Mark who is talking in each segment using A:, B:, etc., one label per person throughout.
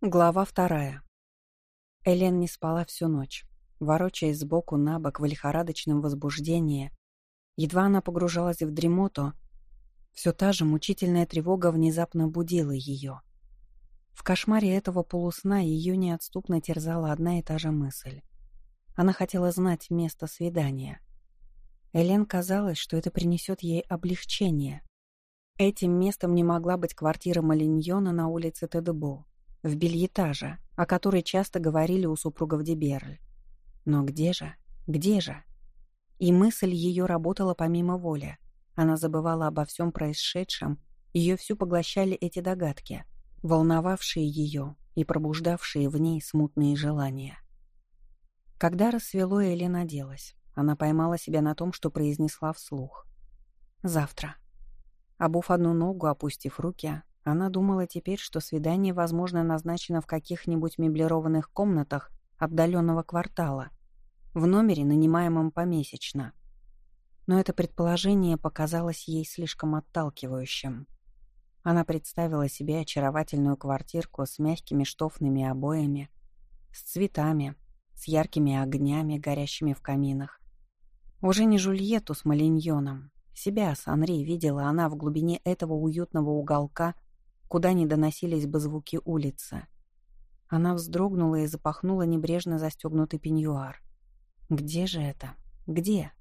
A: Глава вторая. Элен не спала всю ночь, ворочаясь сбоку на бок в лихорадочном возбуждении. Едва она погружалась в дремоту, все та же мучительная тревога внезапно будила ее. В кошмаре этого полусна ее неотступно терзала одна и та же мысль. Она хотела знать место свидания. Элен казалось, что это принесет ей облегчение. Этим местом не могла быть квартира Малиньона на улице Тедебо в бельетаже, о которой часто говорили у супругов Деберль. Но где же? Где же? И мысль ее работала помимо воли. Она забывала обо всем происшедшем, ее всю поглощали эти догадки, волновавшие ее и пробуждавшие в ней смутные желания. Когда рассвело, Элена оделась. Она поймала себя на том, что произнесла вслух. «Завтра». Обув одну ногу, опустив руки, она думала теперь, что свидание, возможно, назначено в каких-нибудь меблированных комнатах отдаленного квартала, в номере, нанимаемом помесячно. Но это предположение показалось ей слишком отталкивающим. Она представила себе очаровательную квартирку с мягкими штофными обоями, с цветами, с яркими огнями, горящими в каминах. Уже не Жульетту с Малиньоном. Себя с Анри видела она в глубине этого уютного уголка куда не доносились бы звуки улицы. Она вздрогнула и запахнула небрежно застегнутый пеньюар. «Где же это? Где?»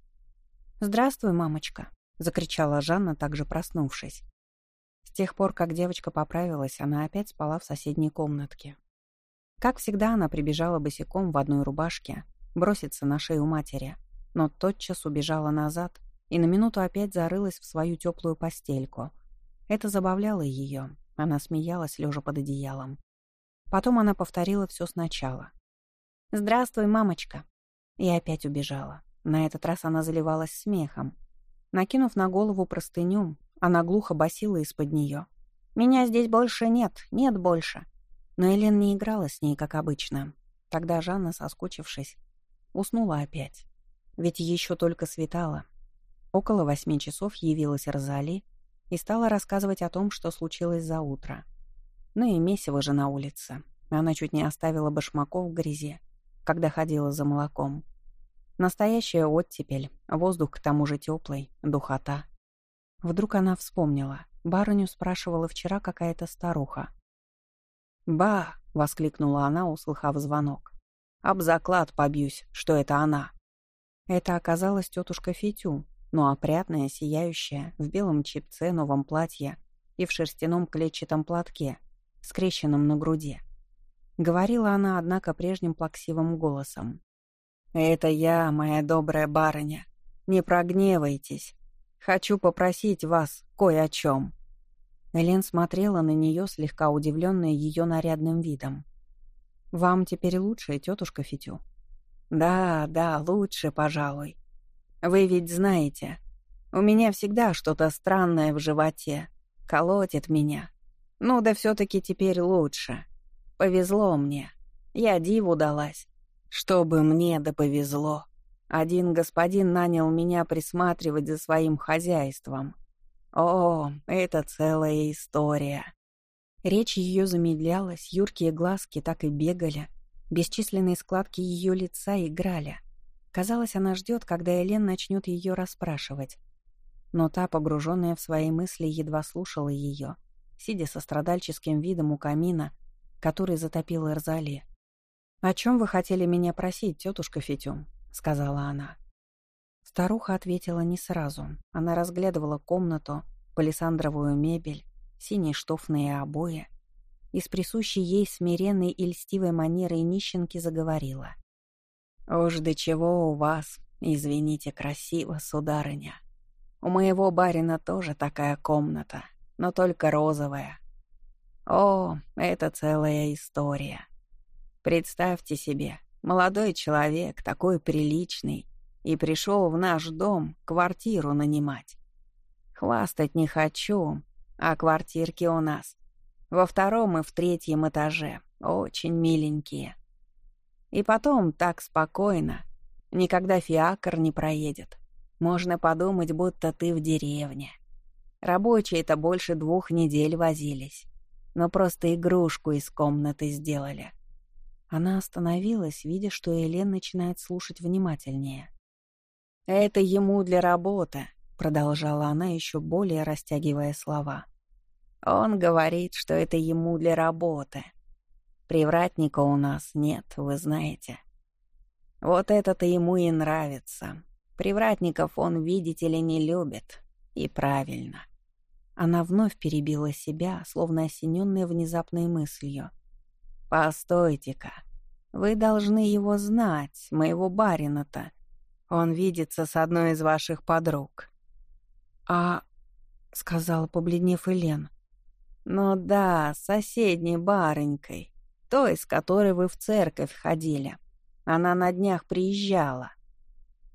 A: «Здравствуй, мамочка!» — закричала Жанна, также проснувшись. С тех пор, как девочка поправилась, она опять спала в соседней комнатке. Как всегда, она прибежала босиком в одной рубашке, броситься на шею матери, но тотчас убежала назад и на минуту опять зарылась в свою теплую постельку. Это забавляло ее, она смеялась, лежа под одеялом. Потом она повторила все сначала. «Здравствуй, мамочка!» И опять убежала. На этот раз она заливалась смехом. Накинув на голову простыню, она глухо басила из-под нее. «Меня здесь больше нет, нет больше!» Но Элен не играла с ней, как обычно. Тогда Жанна, соскучившись, уснула опять. Ведь еще только светало. Около восьми часов явилась Розали и стала рассказывать о том, что случилось за утро. Ну и месиво же на улице. Она чуть не оставила башмаков в грязи, когда ходила за молоком. Настоящая оттепель, воздух к тому же теплый, духота. Вдруг она вспомнила. Барыню спрашивала вчера какая-то старуха. «Ба!» — воскликнула она, услыхав звонок. «Об заклад побьюсь, что это она». Это оказалась тетушка Фитю, но опрятная, сияющая, в белом чипце, новом платье и в шерстяном клетчатом платке, скрещенном на груди. Говорила она, однако, прежним плаксивым голосом. «Это я, моя добрая барыня. Не прогневайтесь. Хочу попросить вас кое о чем». Элен смотрела на нее, слегка удивленная ее нарядным видом. «Вам теперь лучше, тетушка Фитю?» «Да, да, лучше, пожалуй. Вы ведь знаете, у меня всегда что-то странное в животе. Колотит меня. Ну да все-таки теперь лучше. Повезло мне. Я диву далась. Чтобы мне да повезло. Один господин нанял меня присматривать за своим хозяйством. О, это целая история. Речь ее замедлялась, юркие глазки так и бегали. Бесчисленные складки ее лица играли. Казалось, она ждет, когда Элен начнет ее расспрашивать. Но та, погруженная в свои мысли, едва слушала ее, сидя со страдальческим видом у камина, который затопил Эрзали. «О чем вы хотели меня просить, тетушка Фитюм?» — сказала она. Старуха ответила не сразу. Она разглядывала комнату, палисандровую мебель, синие штофные обои и с присущей ей смиренной и льстивой манерой нищенки заговорила. «Уж до чего у вас, извините, красиво, сударыня. У моего барина тоже такая комната, но только розовая. О, это целая история. Представьте себе, молодой человек, такой приличный, и пришел в наш дом квартиру нанимать. Хвастать не хочу, а квартирки у нас во втором и в третьем этаже, очень миленькие. И потом так спокойно. Никогда фиакр не проедет. Можно подумать, будто ты в деревне. Рабочие-то больше двух недель возились. но просто игрушку из комнаты сделали». Она остановилась, видя, что Элен начинает слушать внимательнее. «Это ему для работы», — продолжала она, еще более растягивая слова. «Он говорит, что это ему для работы. Привратника у нас нет, вы знаете. Вот это-то ему и нравится. Привратников он, видите ли, не любит. И правильно». Она вновь перебила себя, словно осененная внезапной мыслью. «Постойте-ка, вы должны его знать, моего барина-то. Он видится с одной из ваших подруг». «А...» — сказала, побледнев Элен. «Ну да, с соседней барынькой, той, с которой вы в церковь ходили. Она на днях приезжала».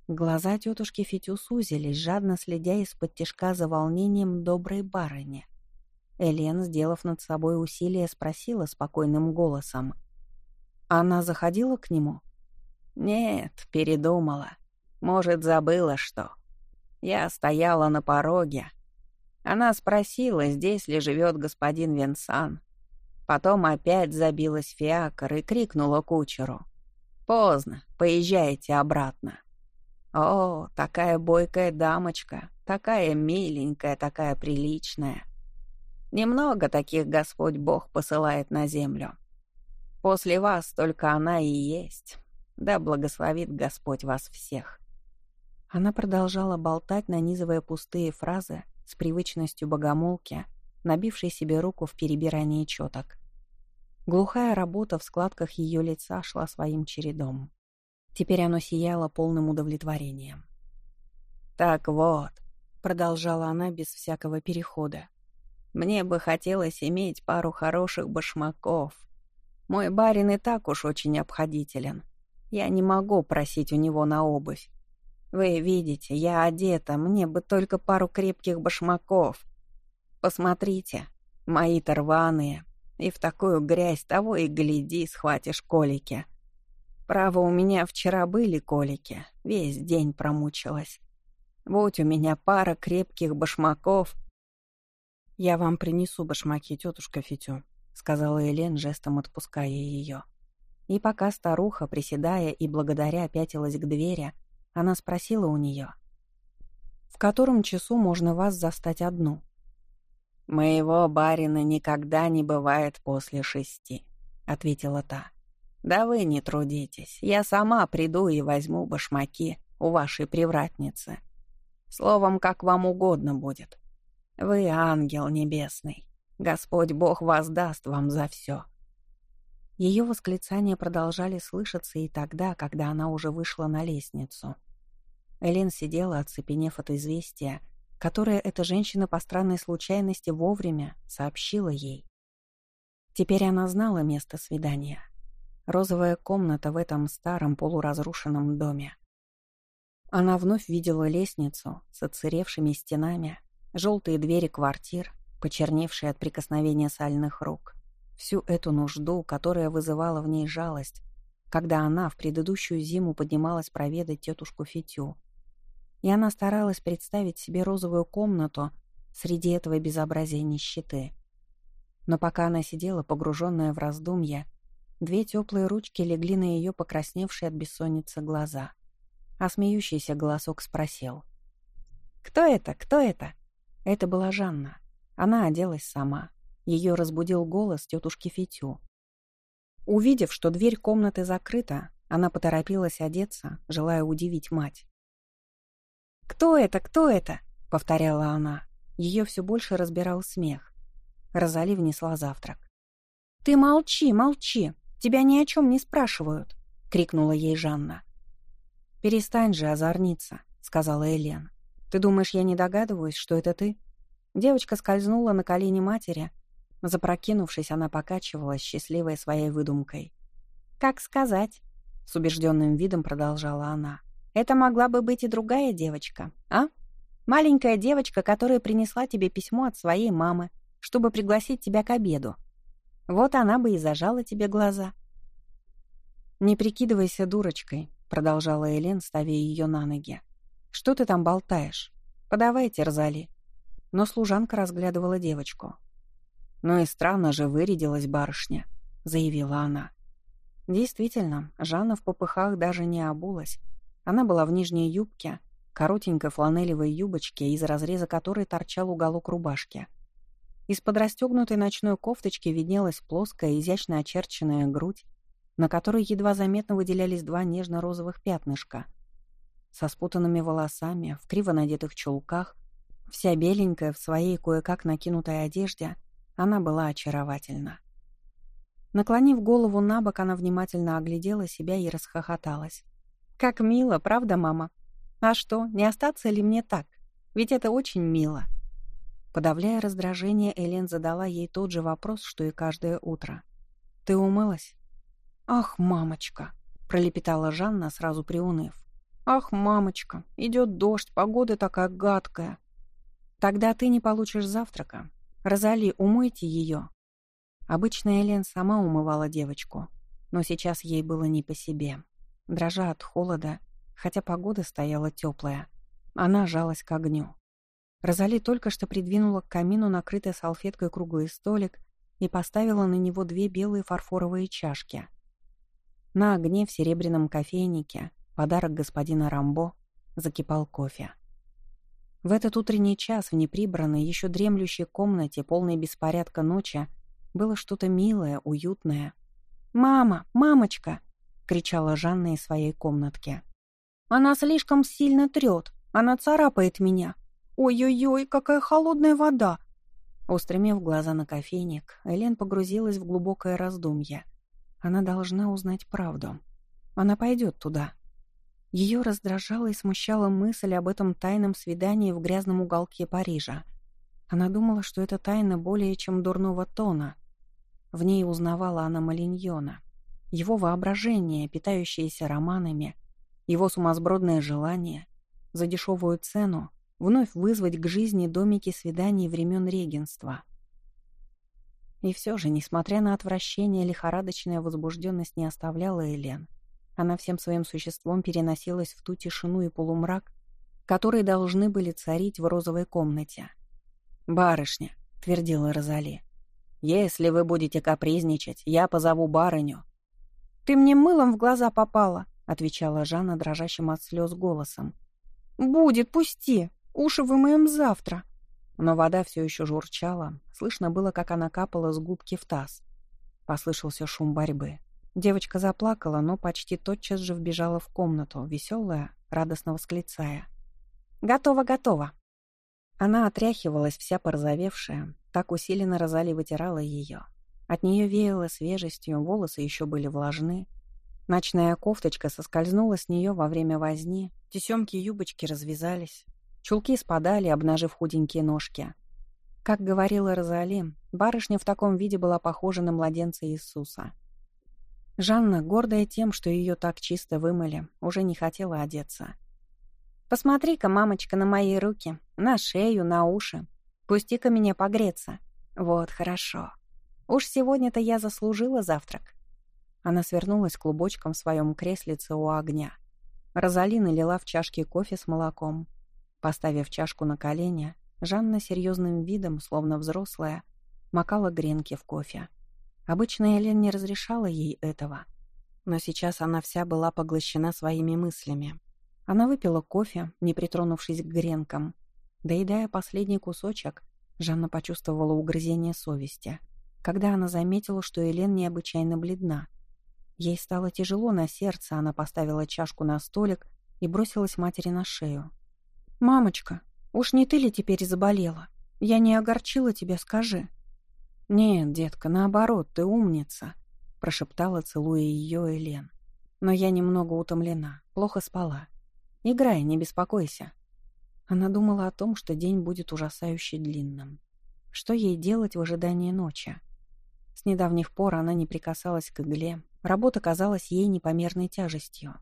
A: Глаза тетушки Фитю сузились, жадно следя из-под тишка за волнением доброй барыни. Элен, сделав над собой усилие, спросила спокойным голосом. «Она заходила к нему?» «Нет, передумала. Может, забыла что. Я стояла на пороге. Она спросила, здесь ли живет господин Венсан. Потом опять забилась фиакр и крикнула кучеру. «Поздно, поезжайте обратно». О, такая бойкая дамочка, такая миленькая, такая приличная. Немного таких Господь Бог посылает на землю. После вас только она и есть. Да благословит Господь вас всех. Она продолжала болтать, нанизывая пустые фразы с привычностью богомолки, набившей себе руку в перебирании четок. Глухая работа в складках ее лица шла своим чередом. Теперь оно сияло полным удовлетворением. «Так вот», — продолжала она без всякого перехода, «мне бы хотелось иметь пару хороших башмаков. Мой барин и так уж очень обходителен. Я не могу просить у него на обувь. Вы видите, я одета, мне бы только пару крепких башмаков. Посмотрите, мои-то рваные, и в такую грязь того и гляди, схватишь колики. Право, у меня вчера были колики, весь день промучилась. Будь у меня пара крепких башмаков. «Я вам принесу башмаки, тетушка Фитю», — сказала Элен, жестом отпуская ее. И пока старуха, приседая и благодаря, пятилась к двери, она спросила у нее. «В котором часу можно вас застать одну?» «Моего барина никогда не бывает после шести», — ответила та. «Да вы не трудитесь. Я сама приду и возьму башмаки у вашей привратницы. Словом, как вам угодно будет. Вы ангел небесный. Господь Бог воздаст вам за все». Ее восклицания продолжали слышаться и тогда, когда она уже вышла на лестницу. Элен сидела, оцепенев от известия, которое эта женщина по странной случайности вовремя сообщила ей. Теперь она знала место свидания. Розовая комната в этом старом полуразрушенном доме. Она вновь видела лестницу с отсыревшими стенами, желтые двери квартир, почерневшие от прикосновения сальных рук, всю эту нужду, которая вызывала в ней жалость, когда она в предыдущую зиму поднималась проведать тетушку Фитю, и она старалась представить себе розовую комнату среди этого безобразия нищеты. Но пока она сидела, погруженная в раздумья, две теплые ручки легли на ее покрасневшие от бессонницы глаза. А смеющийся голосок спросил. «Кто это? Кто это?» Это была Жанна. Она оделась сама. Ее разбудил голос тетушки Фитю. Увидев, что дверь комнаты закрыта, она поторопилась одеться, желая удивить мать. «Кто это? Кто это?» — повторяла она. Ее все больше разбирал смех. Розали внесла завтрак. «Ты молчи, молчи! Тебя ни о чем не спрашивают!» — крикнула ей Жанна. «Перестань же озорниться», — сказала Элен. «Ты думаешь, я не догадываюсь, что это ты?» Девочка скользнула на колени матери. Запрокинувшись, она покачивалась, счастливая своей выдумкой. «Как сказать?» — с убежденным видом продолжала она. Это могла бы быть и другая девочка, а? Маленькая девочка, которая принесла тебе письмо от своей мамы, чтобы пригласить тебя к обеду. Вот она бы и зажала тебе глаза. «Не прикидывайся дурочкой», — продолжала Элен, ставя ее на ноги. «Что ты там болтаешь? Подавайте, Розали». Но служанка разглядывала девочку. «Ну и странно же вырядилась барышня», — заявила она. Действительно, Жанна в попыхах даже не обулась. Она была в нижней юбке, коротенькой фланелевой юбочке, из разреза которой торчал уголок рубашки. Из-под расстегнутой ночной кофточки виднелась плоская, изящно очерченная грудь, на которой едва заметно выделялись два нежно-розовых пятнышка. Со спутанными волосами, в криво надетых чулках, вся беленькая в своей кое-как накинутой одежде, она была очаровательна. Наклонив голову на бок, она внимательно оглядела себя и расхохоталась. «Как мило, правда, мама? А что, не остаться ли мне так? Ведь это очень мило». Подавляя раздражение, Элен задала ей тот же вопрос, что и каждое утро. «Ты умылась?» «Ах, мамочка!» — пролепетала Жанна, сразу приуныв. «Ах, мамочка, идет дождь, погода такая гадкая». «Тогда ты не получишь завтрака. Розали, умойте ее», Обычно Элен сама умывала девочку, но сейчас ей было не по себе. Дрожа от холода, хотя погода стояла теплая, она жалась к огню. Розали только что придвинула к камину накрытый салфеткой круглый столик и поставила на него две белые фарфоровые чашки. На огне в серебряном кофейнике, подарок господина Рамбо, закипал кофе. В этот утренний час в неприбранной, еще дремлющей комнате, полной беспорядка ночи, было что-то милое, уютное. «Мама! Мамочка!» — кричала Жанна из своей комнатки. «Она слишком сильно трет. Она царапает меня. Ой-ой-ой, какая холодная вода!» Устремив глаза на кофейник, Элен погрузилась в глубокое раздумье. Она должна узнать правду. Она пойдет туда. Ее раздражала и смущала мысль об этом тайном свидании в грязном уголке Парижа — она думала, что это тайна более чем дурного тона. В ней узнавала она Малиньона. Его воображение, питающееся романами, его сумасбродное желание за дешевую цену вновь вызвать к жизни домики свиданий времен регенства. И все же, несмотря на отвращение, лихорадочная возбужденность не оставляла Элен. Она всем своим существом переносилась в ту тишину и полумрак, которые должны были царить в розовой комнате. «Барышня», — твердила Розали, — «если вы будете капризничать, я позову барыню». «Ты мне мылом в глаза попала», — отвечала Жанна дрожащим от слез голосом. «Будет, пусти. Уши вымоем завтра». Но вода все еще журчала. Слышно было, как она капала с губки в таз. Послышался шум борьбы. Девочка заплакала, но почти тотчас же вбежала в комнату, веселая, радостно восклицая. «Готово, готово. Она отряхивалась, вся порозовевшая, так усиленно Розали вытирала ее. От нее веяло свежестью, волосы еще были влажны. Ночная кофточка соскользнула с нее во время возни, тесемки юбочки развязались, чулки спадали, обнажив худенькие ножки. Как говорила Розали, барышня в таком виде была похожа на младенца Иисуса. Жанна, гордая тем, что ее так чисто вымыли, уже не хотела одеться — Посмотри-ка, мамочка, на мои руки, на шею, на уши. Пусти-ка меня погреться. Вот, хорошо. Уж сегодня-то я заслужила завтрак. Она свернулась клубочком в своем креслице у огня. Розалина лила в чашке кофе с молоком. Поставив чашку на колени, Жанна серьезным видом, словно взрослая, макала гренки в кофе. Обычно Элен не разрешала ей этого. Но сейчас она вся была поглощена своими мыслями. Она выпила кофе, не притронувшись к гренкам. Доедая последний кусочек, Жанна почувствовала угрызение совести, когда она заметила, что Элен необычайно бледна. Ей стало тяжело на сердце, она поставила чашку на столик и бросилась матери на шею. «Мамочка, уж не ты ли теперь заболела? Я не огорчила тебя, скажи». «Нет, детка, наоборот, ты умница», — прошептала, целуя ее Элен. «Но я немного утомлена, плохо спала. Играй, не беспокойся. Она думала о том, что день будет ужасающе длинным. Что ей делать в ожидании ночи? С недавних пор она не прикасалась к игле. Работа казалась ей непомерной тяжестью.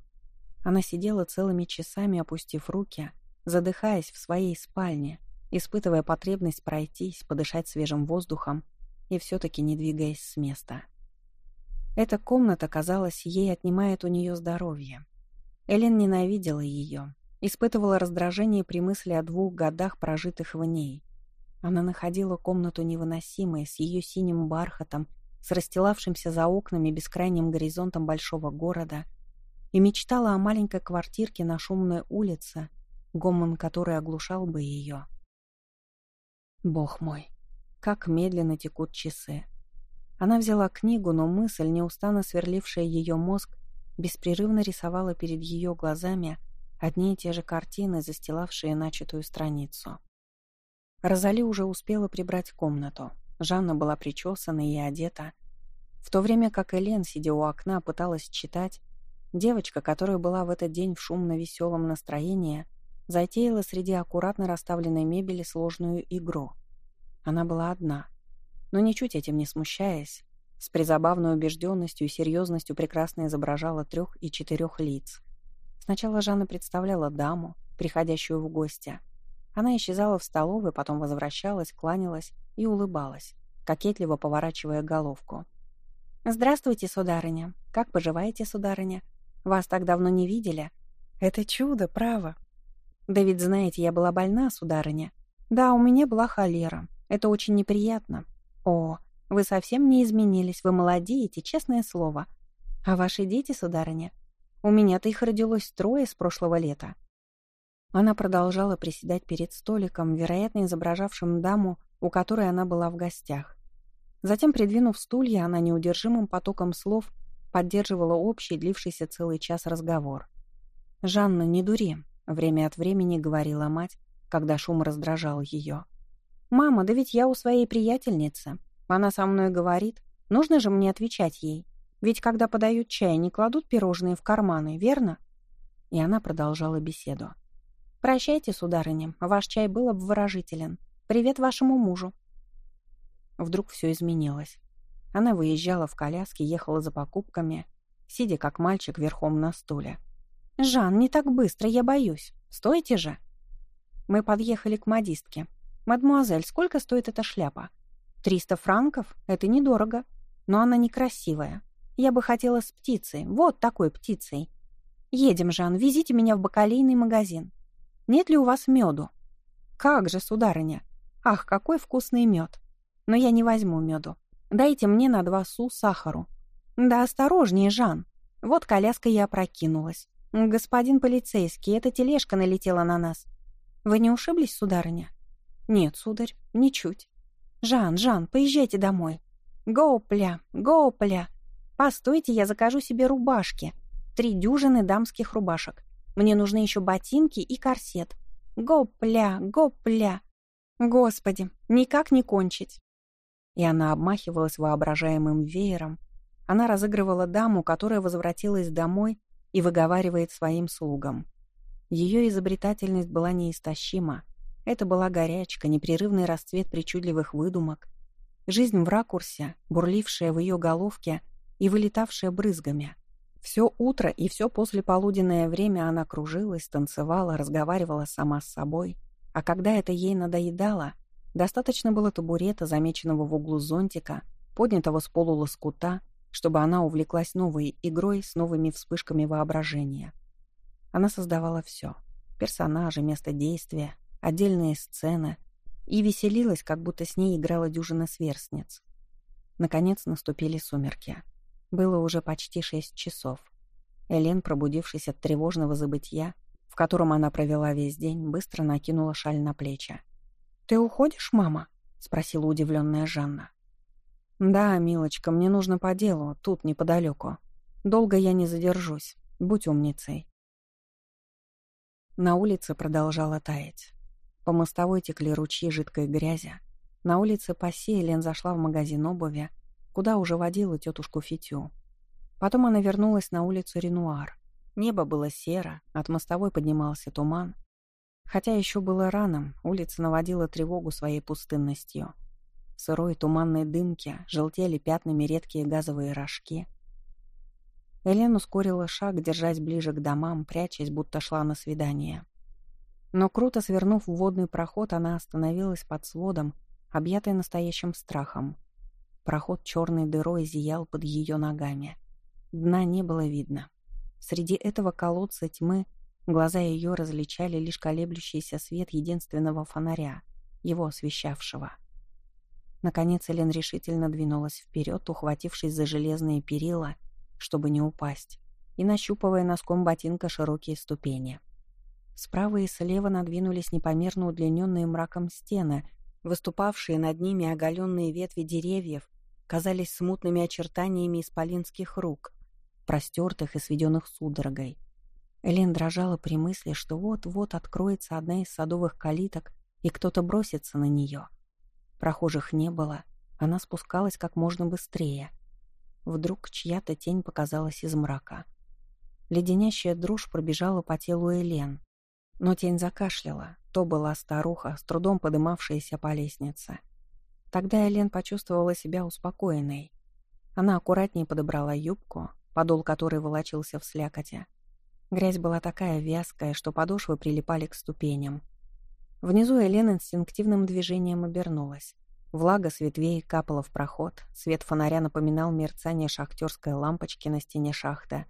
A: Она сидела целыми часами, опустив руки, задыхаясь в своей спальне, испытывая потребность пройтись, подышать свежим воздухом и все-таки не двигаясь с места. Эта комната, казалось, ей отнимает у нее здоровье, Элен ненавидела ее, испытывала раздражение при мысли о двух годах, прожитых в ней. Она находила комнату невыносимой, с ее синим бархатом, с расстилавшимся за окнами бескрайним горизонтом большого города, и мечтала о маленькой квартирке на шумной улице, гомон которой оглушал бы ее. Бог мой, как медленно текут часы. Она взяла книгу, но мысль, неустанно сверлившая ее мозг, беспрерывно рисовала перед ее глазами одни и те же картины, застилавшие начатую страницу. Розали уже успела прибрать комнату. Жанна была причесана и одета. В то время как Элен, сидя у окна, пыталась читать, девочка, которая была в этот день в шумно-веселом настроении, затеяла среди аккуратно расставленной мебели сложную игру. Она была одна, но ничуть этим не смущаясь, с призабавной убежденностью и серьезностью прекрасно изображала трех и четырех лиц. Сначала Жанна представляла даму, приходящую в гости. Она исчезала в столовой, потом возвращалась, кланялась и улыбалась, кокетливо поворачивая головку. «Здравствуйте, сударыня. Как поживаете, сударыня? Вас так давно не видели?» «Это чудо, право». «Да ведь знаете, я была больна, сударыня. Да, у меня была холера. Это очень неприятно. О, вы совсем не изменились, вы молодеете, честное слово. А ваши дети, сударыня? У меня-то их родилось трое с прошлого лета». Она продолжала приседать перед столиком, вероятно, изображавшим даму, у которой она была в гостях. Затем, придвинув стулья, она неудержимым потоком слов поддерживала общий, длившийся целый час разговор. «Жанна, не дури», — время от времени говорила мать, когда шум раздражал ее. «Мама, да ведь я у своей приятельницы. Она со мной говорит. Нужно же мне отвечать ей. Ведь когда подают чай, не кладут пирожные в карманы, верно?» И она продолжала беседу. «Прощайте, сударыня, ваш чай был обворожителен. Привет вашему мужу». Вдруг все изменилось. Она выезжала в коляске, ехала за покупками, сидя как мальчик верхом на стуле. «Жан, не так быстро, я боюсь. Стойте же!» Мы подъехали к модистке. «Мадмуазель, сколько стоит эта шляпа?» «Триста франков? Это недорого. Но она некрасивая. Я бы хотела с птицей. Вот такой птицей. Едем, Жан, везите меня в бакалейный магазин. Нет ли у вас меду?» «Как же, сударыня! Ах, какой вкусный мед! Но я не возьму меду. Дайте мне на два су сахару». «Да осторожнее, Жан. Вот коляска и опрокинулась. Господин полицейский, эта тележка налетела на нас. Вы не ушиблись, сударыня?» «Нет, сударь, ничуть». «Жан, Жан, поезжайте домой». «Гопля, гопля! Постойте, я закажу себе рубашки. Три дюжины дамских рубашек. Мне нужны еще ботинки и корсет. Гопля, гопля! Господи, никак не кончить!» И она обмахивалась воображаемым веером. Она разыгрывала даму, которая возвратилась домой и выговаривает своим слугам. Ее изобретательность была неистощима. Это была горячка, непрерывный расцвет причудливых выдумок, жизнь в ракурсе, бурлившая в ее головке и вылетавшая брызгами. Все утро и все послеполуденное время она кружилась, танцевала, разговаривала сама с собой. А когда это ей надоедало, достаточно было табурета, замеченного в углу зонтика, поднятого с полу лоскута, чтобы она увлеклась новой игрой с новыми вспышками воображения. Она создавала все — персонажи, место действия, отдельные сцены — и веселилась, как будто с ней играла дюжина сверстниц. Наконец наступили сумерки. Было уже почти шесть часов. Элен, пробудившись от тревожного забытья, в котором она провела весь день, быстро накинула шаль на плечи. «Ты уходишь, мама?» — спросила удивленная Жанна. «Да, милочка, мне нужно по делу, тут, неподалеку. Долго я не задержусь. Будь умницей». На улице продолжала таять. По мостовой текли ручьи жидкой грязи. На улице Пассе Элен зашла в магазин обуви, куда уже водила тетушку Фитю. Потом она вернулась на улицу Ренуар. Небо было серо, от мостовой поднимался туман. Хотя еще было рано, улица наводила тревогу своей пустынностью. В сырой туманной дымке желтели пятнами редкие газовые рожки. Элен ускорила шаг, держась ближе к домам, прячась, будто шла на свидание. Но круто свернув в водный проход, она остановилась под сводом, объятой настоящим страхом. Проход черной дырой зиял под ее ногами. Дна не было видно. Среди этого колодца тьмы глаза ее различали лишь колеблющийся свет единственного фонаря, его освещавшего. Наконец Элен решительно двинулась вперед, ухватившись за железные перила, чтобы не упасть, и нащупывая носком ботинка широкие ступени. Справа и слева надвинулись непомерно удлиненные мраком стены, выступавшие над ними оголенные ветви деревьев казались смутными очертаниями исполинских рук, простертых и сведенных судорогой. Элен дрожала при мысли, что вот-вот откроется одна из садовых калиток, и кто-то бросится на нее. Прохожих не было, она спускалась как можно быстрее. Вдруг чья-то тень показалась из мрака. Леденящая дрожь пробежала по телу Элен. Но тень закашляла. То была старуха, с трудом подымавшаяся по лестнице. Тогда Элен почувствовала себя успокоенной. Она аккуратнее подобрала юбку, подол которой волочился в слякоте. Грязь была такая вязкая, что подошвы прилипали к ступеням. Внизу Элен инстинктивным движением обернулась. Влага с ветвей капала в проход, свет фонаря напоминал мерцание шахтерской лампочки на стене шахты,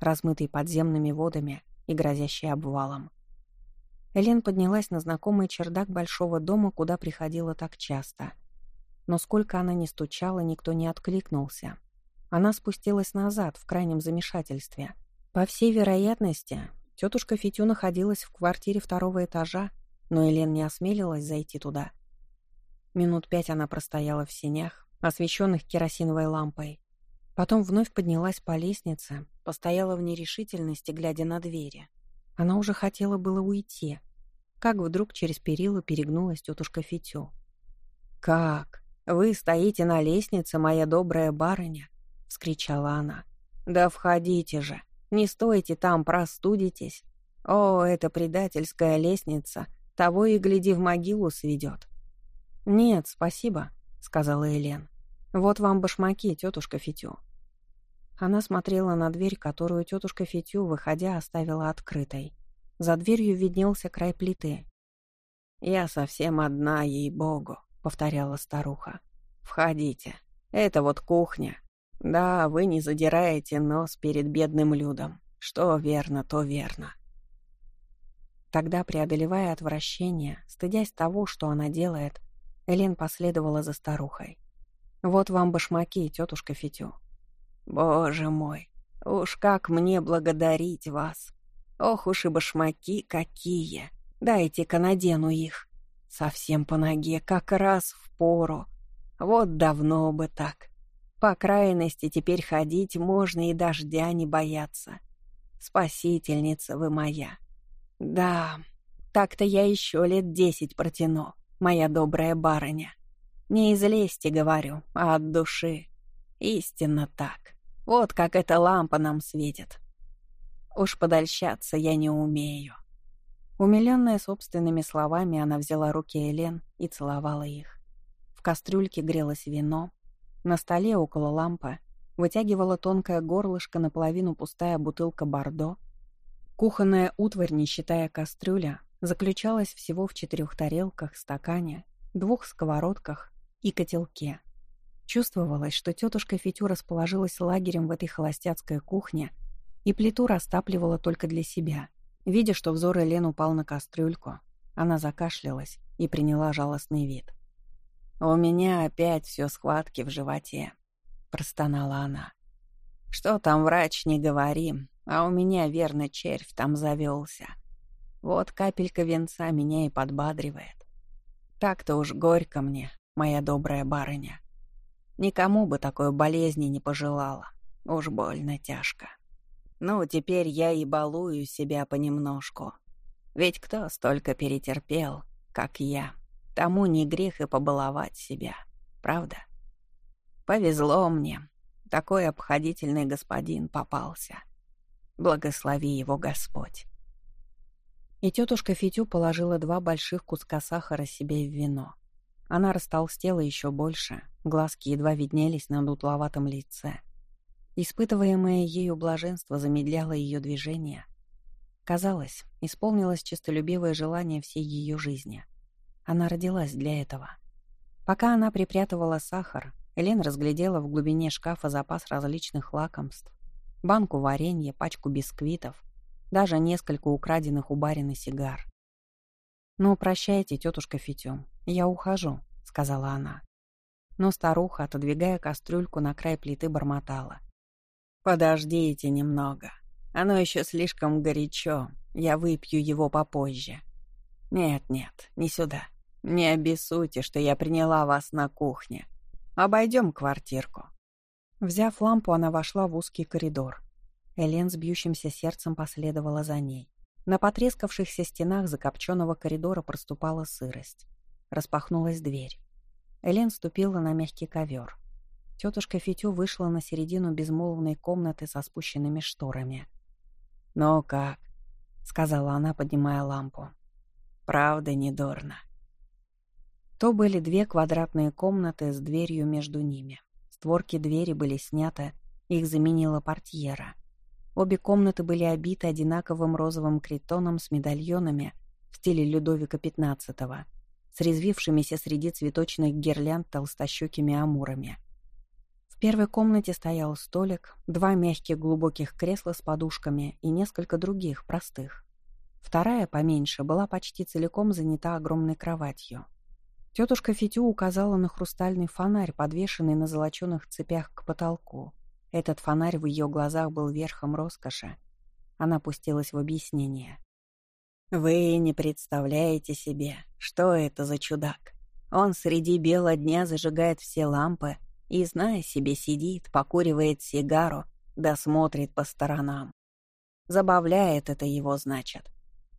A: размытой подземными водами и грозящей обвалом. Элен поднялась на знакомый чердак большого дома, куда приходила так часто. Но сколько она ни стучала, никто не откликнулся. Она спустилась назад, в крайнем замешательстве. По всей вероятности, тетушка Фитю находилась в квартире второго этажа, но Элен не осмелилась зайти туда. Минут пять она простояла в сенях, освещенных керосиновой лампой. Потом вновь поднялась по лестнице, постояла в нерешительности, глядя на двери. Она уже хотела было уйти, как вдруг через перила перегнулась тетушка Фитю. «Как? Вы стоите на лестнице, моя добрая барыня?» — вскричала она. «Да входите же! Не стойте там, простудитесь! О, эта предательская лестница! Того и гляди в могилу сведет!» «Нет, спасибо», — сказала Элен. «Вот вам башмаки, тетушка Фитю». Она смотрела на дверь, которую тетушка Фитю, выходя, оставила открытой. За дверью виднелся край плиты. «Я совсем одна, ей-богу», — повторяла старуха. «Входите. Это вот кухня. Да, вы не задираете нос перед бедным людом. Что верно, то верно». Тогда, преодолевая отвращение, стыдясь того, что она делает, Элен последовала за старухой. «Вот вам башмаки, тетушка Фитю». «Боже мой, уж как мне благодарить вас!» Ох уж и башмаки какие! Дайте-ка надену их. Совсем по ноге, как раз в пору. Вот давно бы так. По крайности теперь ходить можно и дождя не бояться. Спасительница вы моя. Да, так-то я еще лет десять протяну, моя добрая барыня. Не из лести говорю, а от души. Истинно так. Вот как эта лампа нам светит. Уж подольщаться я не умею. Умиленная собственными словами, она взяла руки Элен и целовала их. В кастрюльке грелось вино. На столе около лампы вытягивала тонкое горлышко наполовину пустая бутылка бордо. Кухонная утварь, не считая кастрюля, заключалась всего в четырех тарелках, стакане, двух сковородках и котелке. Чувствовалось, что тетушка Фитю расположилась лагерем в этой холостяцкой кухне — и плиту растапливала только для себя. Видя, что взор Элен упал на кастрюльку, она закашлялась и приняла жалостный вид. «У меня опять все схватки в животе», — простонала она. «Что там врач, не говори, а у меня, верно, червь там завелся. Вот капелька венца меня и подбадривает. Так-то уж горько мне, моя добрая барыня. Никому бы такой болезни не пожелала, уж больно тяжко». Ну, теперь я и балую себя понемножку. Ведь кто столько перетерпел, как я, тому не грех и побаловать себя, правда? Повезло мне, такой обходительный господин попался. Благослови его Господь. И тетушка Фитю положила два больших куска сахара себе в вино. Она растолстела еще больше, глазки едва виднелись на дутловатом лице. Испытываемое ею блаженство замедляло ее движение. Казалось, исполнилось честолюбивое желание всей ее жизни. Она родилась для этого. Пока она припрятывала сахар, Элен разглядела в глубине шкафа запас различных лакомств, банку варенья, пачку бисквитов, даже несколько украденных у барина сигар. «Ну, прощайте, тетушка Фитю, я ухожу», — сказала она. Но старуха, отодвигая кастрюльку на край плиты, бормотала. «Подождите немного. Оно еще слишком горячо. Я выпью его попозже». «Нет-нет, не сюда. Не обессуйте, что я приняла вас на кухне. Обойдем квартирку». Взяв лампу, она вошла в узкий коридор. Элен с бьющимся сердцем последовала за ней. На потрескавшихся стенах закопченного коридора проступала сырость. Распахнулась дверь. Элен ступила на мягкий ковер. Тетушка Фитю вышла на середину безмолвной комнаты со спущенными шторами. «Ну как?» — сказала она, поднимая лампу. «Правда, недорно». То были две квадратные комнаты с дверью между ними. Створки двери были сняты, их заменила портьера — Обе комнаты были обиты одинаковым розовым критоном с медальонами в стиле Людовика XV, с резвившимися среди цветочных гирлянд толстощекими амурами. В первой комнате стоял столик, два мягких глубоких кресла с подушками и несколько других, простых. Вторая, поменьше, была почти целиком занята огромной кроватью. Тетушка Фитю указала на хрустальный фонарь, подвешенный на золоченых цепях к потолку. Этот фонарь в ее глазах был верхом роскоши. Она пустилась в объяснение. «Вы не представляете себе, что это за чудак. Он среди бела дня зажигает все лампы и, зная себе, сидит, покуривает сигару, да смотрит по сторонам. Забавляет это его, значит.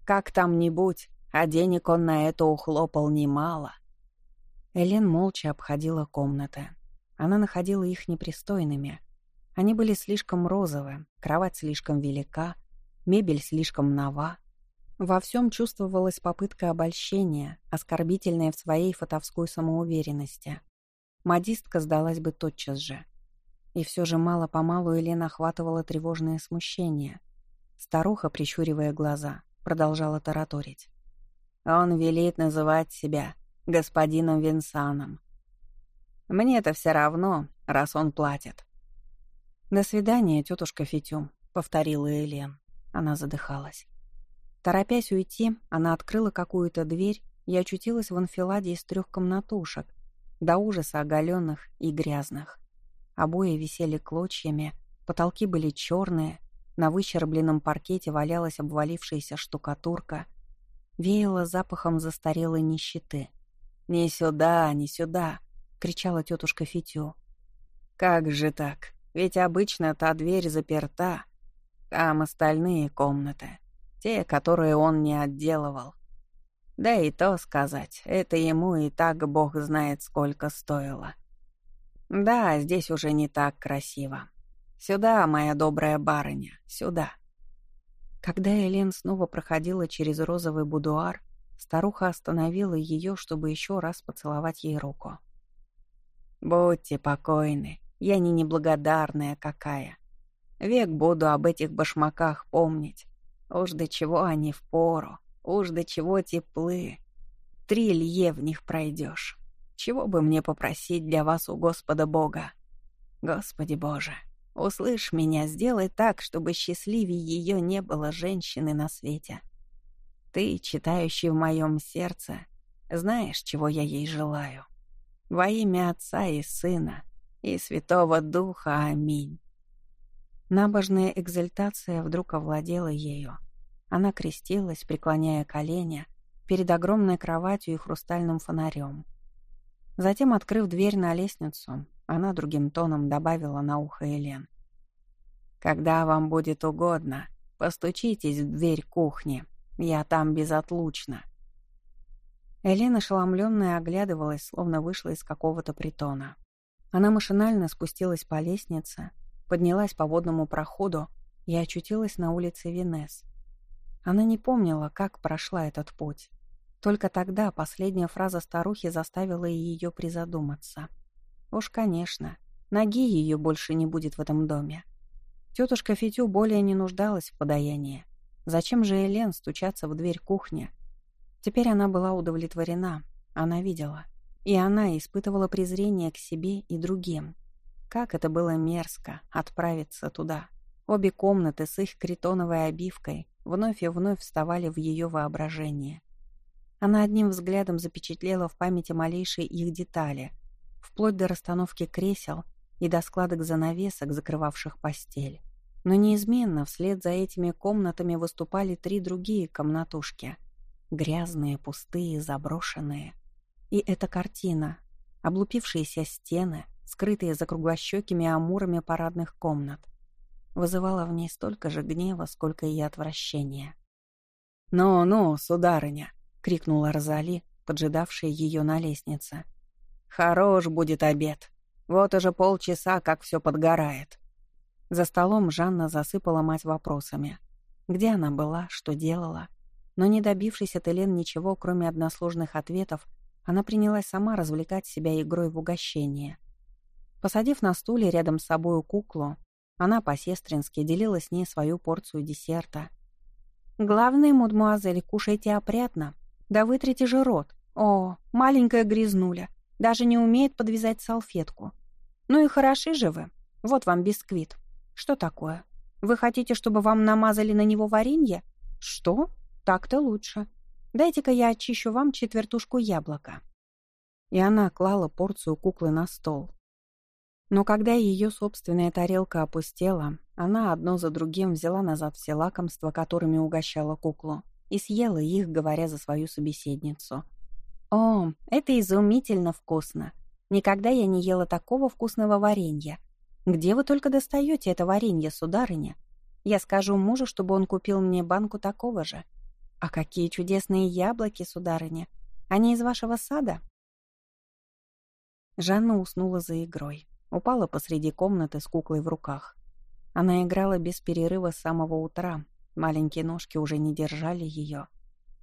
A: Как там-нибудь, а денег он на это ухлопал немало». Элен молча обходила комнаты. Она находила их непристойными, они были слишком розовые, кровать слишком велика, мебель слишком нова. Во всем чувствовалась попытка обольщения, оскорбительная в своей фотовской самоуверенности. Модистка сдалась бы тотчас же. И все же мало-помалу Елена охватывала тревожное смущение. Старуха, прищуривая глаза, продолжала тараторить. «Он велит называть себя господином Винсаном. Мне-то все равно, раз он платит. «До свидания, тетушка Фитю», — повторила Элен. Она задыхалась. Торопясь уйти, она открыла какую-то дверь и очутилась в анфиладе из трех комнатушек, до ужаса оголенных и грязных. Обои висели клочьями, потолки были черные, на выщербленном паркете валялась обвалившаяся штукатурка, веяло запахом застарелой нищеты. «Не сюда, не сюда!» — кричала тетушка Фитю. «Как же так? Ведь обычно та дверь заперта. Там остальные комнаты. Те, которые он не отделывал. Да и то сказать, это ему и так бог знает сколько стоило. Да, здесь уже не так красиво. Сюда, моя добрая барыня, сюда. Когда Элен снова проходила через розовый будуар, старуха остановила ее, чтобы еще раз поцеловать ей руку. «Будьте покойны», я не неблагодарная какая. Век буду об этих башмаках помнить. Уж до чего они впору, уж до чего теплы. Три лье в них пройдешь. Чего бы мне попросить для вас у Господа Бога? Господи Боже, услышь меня, сделай так, чтобы счастливее ее не было женщины на свете. Ты, читающий в моем сердце, знаешь, чего я ей желаю. Во имя Отца и Сына и Святого Духа. Аминь». Набожная экзальтация вдруг овладела ею. Она крестилась, преклоняя колени, перед огромной кроватью и хрустальным фонарем. Затем, открыв дверь на лестницу, она другим тоном добавила на ухо Элен. «Когда вам будет угодно, постучитесь в дверь кухни. Я там безотлучно». Элен, ошеломленная, оглядывалась, словно вышла из какого-то притона. Она машинально спустилась по лестнице, поднялась по водному проходу и очутилась на улице Венес. Она не помнила, как прошла этот путь. Только тогда последняя фраза старухи заставила ее призадуматься. Уж, конечно, ноги ее больше не будет в этом доме. Тетушка Фитю более не нуждалась в подаянии. Зачем же Элен стучаться в дверь кухни? Теперь она была удовлетворена. Она видела — и она испытывала презрение к себе и другим. Как это было мерзко отправиться туда. Обе комнаты с их критоновой обивкой вновь и вновь вставали в ее воображение. Она одним взглядом запечатлела в памяти малейшие их детали, вплоть до расстановки кресел и до складок занавесок, закрывавших постель. Но неизменно вслед за этими комнатами выступали три другие комнатушки. Грязные, пустые, заброшенные. И эта картина, облупившиеся стены, скрытые за круглощекими амурами парадных комнат, вызывала в ней столько же гнева, сколько и отвращения. «Ну-ну, сударыня!» — крикнула Розали, поджидавшая ее на лестнице. «Хорош будет обед. Вот уже полчаса, как все подгорает». За столом Жанна засыпала мать вопросами. Где она была, что делала? Но не добившись от Элен ничего, кроме односложных ответов, она принялась сама развлекать себя игрой в угощение. Посадив на стуле рядом с собою куклу, она по-сестрински делила с ней свою порцию десерта. «Главное, мадемуазель, кушайте опрятно. Да вытрите же рот. О, маленькая грязнуля. Даже не умеет подвязать салфетку. Ну и хороши же вы. Вот вам бисквит. Что такое? Вы хотите, чтобы вам намазали на него варенье? Что? Так-то лучше. Дайте-ка я очищу вам четвертушку яблока». И она клала порцию куклы на стол. Но когда ее собственная тарелка опустела, она одно за другим взяла назад все лакомства, которыми угощала куклу, и съела их, говоря за свою собеседницу. «О, это изумительно вкусно! Никогда я не ела такого вкусного варенья. Где вы только достаете это варенье, сударыня? Я скажу мужу, чтобы он купил мне банку такого же. А какие чудесные яблоки, сударыня! Они из вашего сада?» Жанна уснула за игрой. Упала посреди комнаты с куклой в руках. Она играла без перерыва с самого утра. Маленькие ножки уже не держали ее.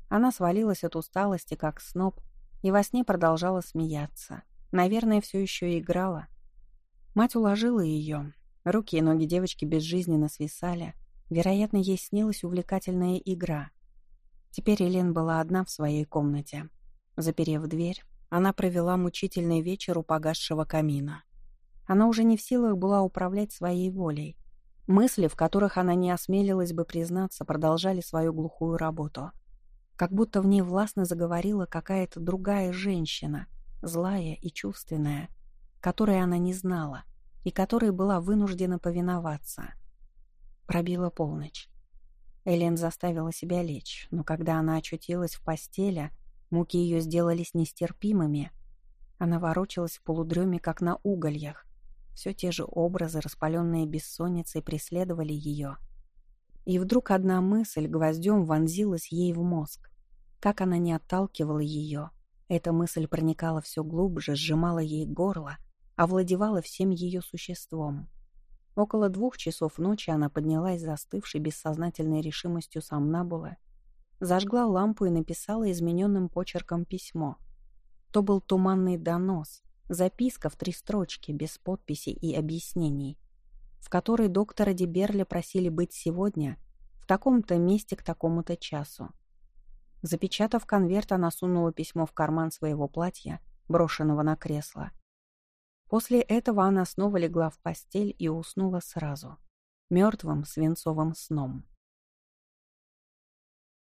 A: Она свалилась от усталости, как сноб, и во сне продолжала смеяться. Наверное, все еще играла. Мать уложила ее. Руки и ноги девочки безжизненно свисали. Вероятно, ей снилась увлекательная игра. Теперь Элен была одна в своей комнате. Заперев дверь, она провела мучительный вечер у погасшего камина. Она уже не в силах была управлять своей волей. Мысли, в которых она не осмелилась бы признаться, продолжали свою глухую работу. Как будто в ней властно заговорила какая-то другая женщина, злая и чувственная, которой она не знала и которой была вынуждена повиноваться. Пробила полночь. Элен заставила себя лечь, но когда она очутилась в постели, муки ее сделались нестерпимыми. Она ворочалась в полудреме, как на угольях, все те же образы, распаленные бессонницей, преследовали ее. И вдруг одна мысль гвоздем вонзилась ей в мозг. Как она не отталкивала ее, эта мысль проникала все глубже, сжимала ей горло, овладевала всем ее существом. Около двух часов ночи она поднялась застывшей бессознательной решимостью сомнабула, зажгла лампу и написала измененным почерком письмо. То был туманный донос, Записка в три строчки, без подписи и объяснений, в которой доктора Деберля просили быть сегодня в таком-то месте к такому-то часу. Запечатав конверт, она сунула письмо в карман своего платья, брошенного на кресло. После этого она снова легла в постель и уснула сразу, мертвым свинцовым сном.